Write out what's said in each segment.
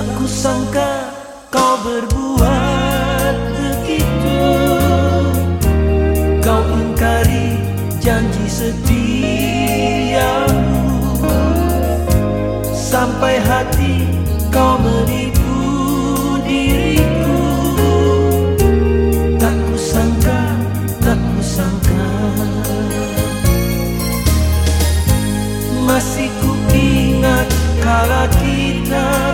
Tak kusangka kau berbuat begitu. Kau ingkari janji setiamu. Sampai hati kau menipu diriku. Tak kusangka, tak kusangka Masih ku ingat kala kita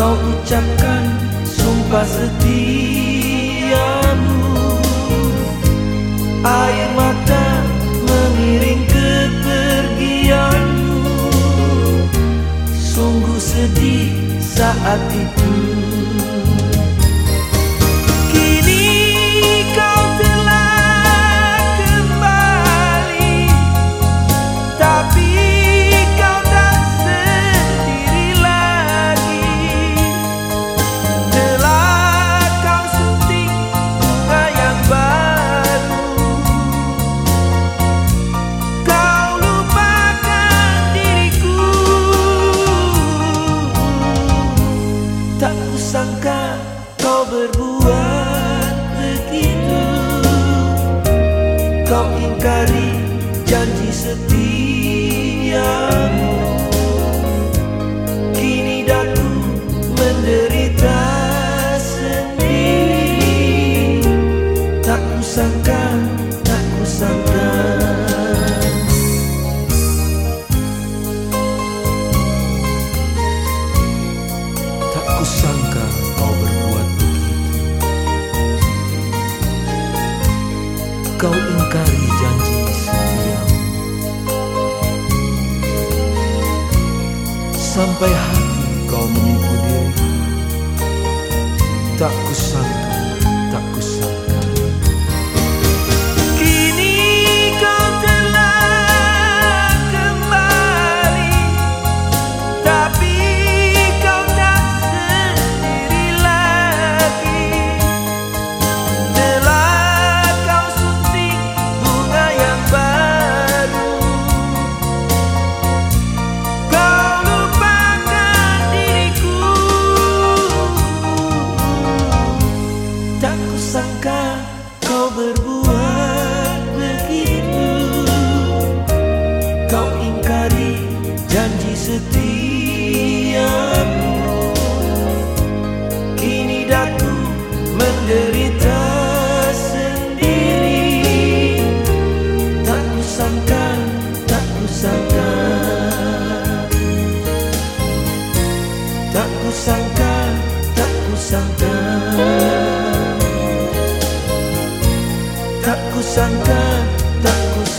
Kau ucapkan sumpah setiamu. Air mata mengiring kepergianmu. Sungguh sedih saat itu berbuat begitu. Kau ingkari janji setiamu kau ingkari janji setiamu Sampai hati kau menipu diri. Tak kusangka, setiamu Kini daku menderita sendiri. Tak kusangka, tak kusangka. Tak kusangka, tak kusangka. Tak kusangka, tak kusangka